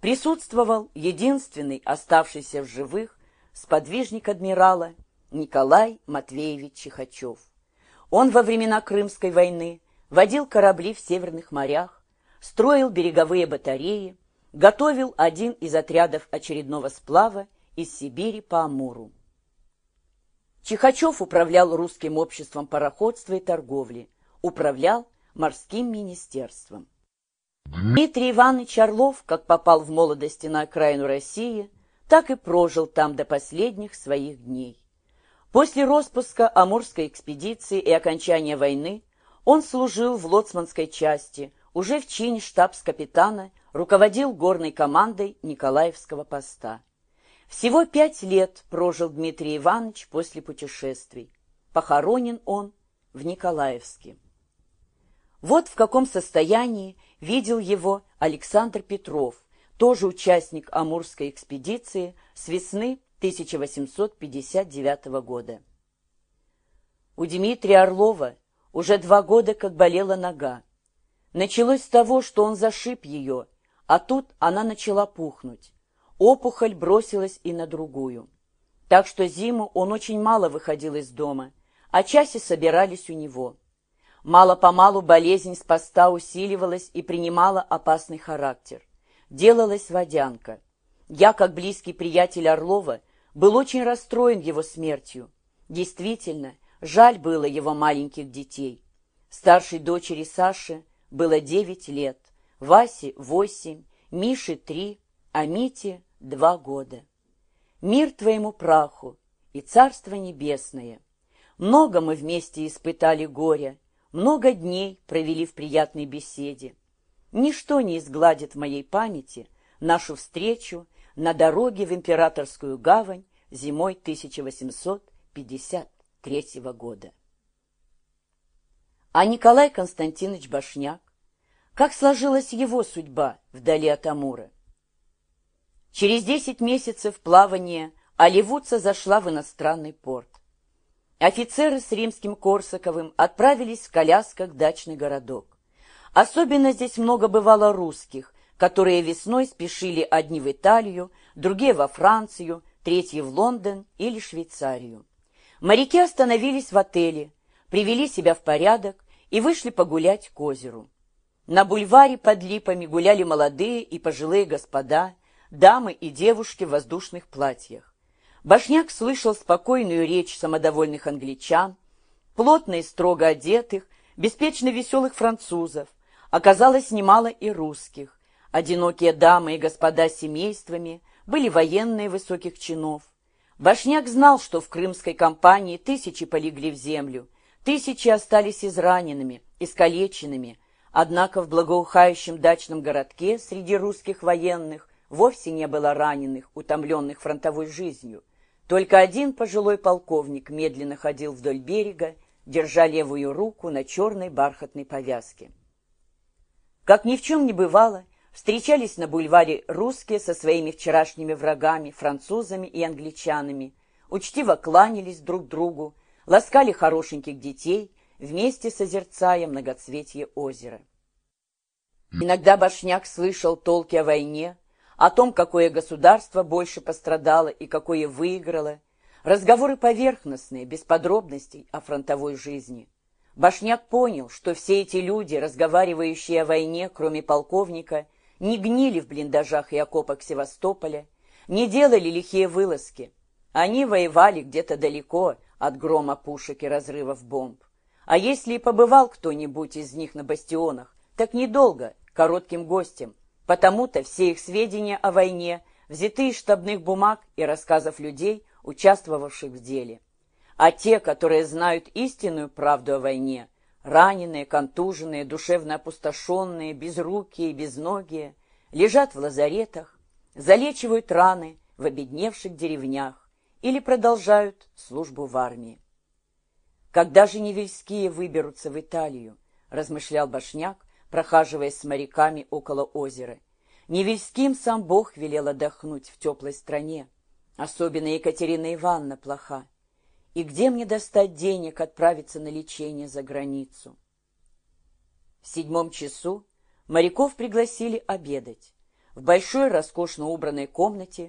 присутствовал единственный оставшийся в живых сподвижник адмирала Николай Матвеевич Чихачев. Он во времена Крымской войны водил корабли в северных морях, строил береговые батареи, готовил один из отрядов очередного сплава из Сибири по Амуру. Чихачев управлял русским обществом пароходства и торговли, управлял морским министерством. Дмитрий Иванович Орлов, как попал в молодости на окраину России, так и прожил там до последних своих дней. После распуска Амурской экспедиции и окончания войны он служил в лоцманской части, уже в чине штабс-капитана, руководил горной командой Николаевского поста. Всего пять лет прожил Дмитрий Иванович после путешествий. Похоронен он в Николаевске. Вот в каком состоянии видел его Александр Петров, тоже участник Амурской экспедиции с весны 1859 года. У Дмитрия Орлова уже два года как болела нога. Началось с того, что он зашиб ее, а тут она начала пухнуть. Опухоль бросилась и на другую. Так что зиму он очень мало выходил из дома, а чаще собирались у него. Мало-помалу болезнь с поста усиливалась и принимала опасный характер. Делалась водянка. Я, как близкий приятель Орлова, был очень расстроен его смертью. Действительно, жаль было его маленьких детей. Старшей дочери Саши было девять лет, Васе восемь, Мише три, а Мите два года. Мир твоему праху и царство небесное. Много мы вместе испытали горя, много дней провели в приятной беседе. Ничто не изгладит в моей памяти нашу встречу на дороге в Императорскую гавань зимой 1853 года. А Николай Константинович Башняк, как сложилась его судьба вдали от Амура? Через десять месяцев плавания Оливудца зашла в иностранный порт. Офицеры с римским Корсаковым отправились в колясках в дачный городок. Особенно здесь много бывало русских, которые весной спешили одни в Италию, другие во Францию, третьи в Лондон или Швейцарию. Моряки остановились в отеле, привели себя в порядок и вышли погулять к озеру. На бульваре под липами гуляли молодые и пожилые господа, дамы и девушки в воздушных платьях. Башняк слышал спокойную речь самодовольных англичан, плотно и строго одетых, беспечно веселых французов, оказалось немало и русских, Одинокие дамы и господа семействами были военные высоких чинов. Башняк знал, что в крымской кампании тысячи полегли в землю, тысячи остались израненными, искалеченными, однако в благоухающем дачном городке среди русских военных вовсе не было раненых, утомленных фронтовой жизнью. Только один пожилой полковник медленно ходил вдоль берега, держа левую руку на черной бархатной повязке. Как ни в чем не бывало, Встречались на бульваре русские со своими вчерашними врагами, французами и англичанами, учтиво кланялись друг другу, ласкали хорошеньких детей, вместе созерцая многоцветье озера. Иногда Башняк слышал толки о войне, о том, какое государство больше пострадало и какое выиграло, разговоры поверхностные, без подробностей о фронтовой жизни. Башняк понял, что все эти люди, разговаривающие о войне, кроме полковника, не гнили в блиндажах и окопах Севастополя, не делали лихие вылазки. Они воевали где-то далеко от грома пушек и разрывов бомб. А если и побывал кто-нибудь из них на бастионах, так недолго, коротким гостем. Потому-то все их сведения о войне взяты из штабных бумаг и рассказов людей, участвовавших в деле. А те, которые знают истинную правду о войне, Раненые, контуженные, душевно опустошенные, безрукие, безногие, лежат в лазаретах, залечивают раны в обедневших деревнях или продолжают службу в армии. «Когда же невельские выберутся в Италию?» — размышлял Башняк, прохаживаясь с моряками около озера. «Невельским сам Бог велел отдохнуть в теплой стране. Особенно Екатерина Ивановна плоха. И где мне достать денег отправиться на лечение за границу? В седьмом часу моряков пригласили обедать. В большой, роскошно убранной комнате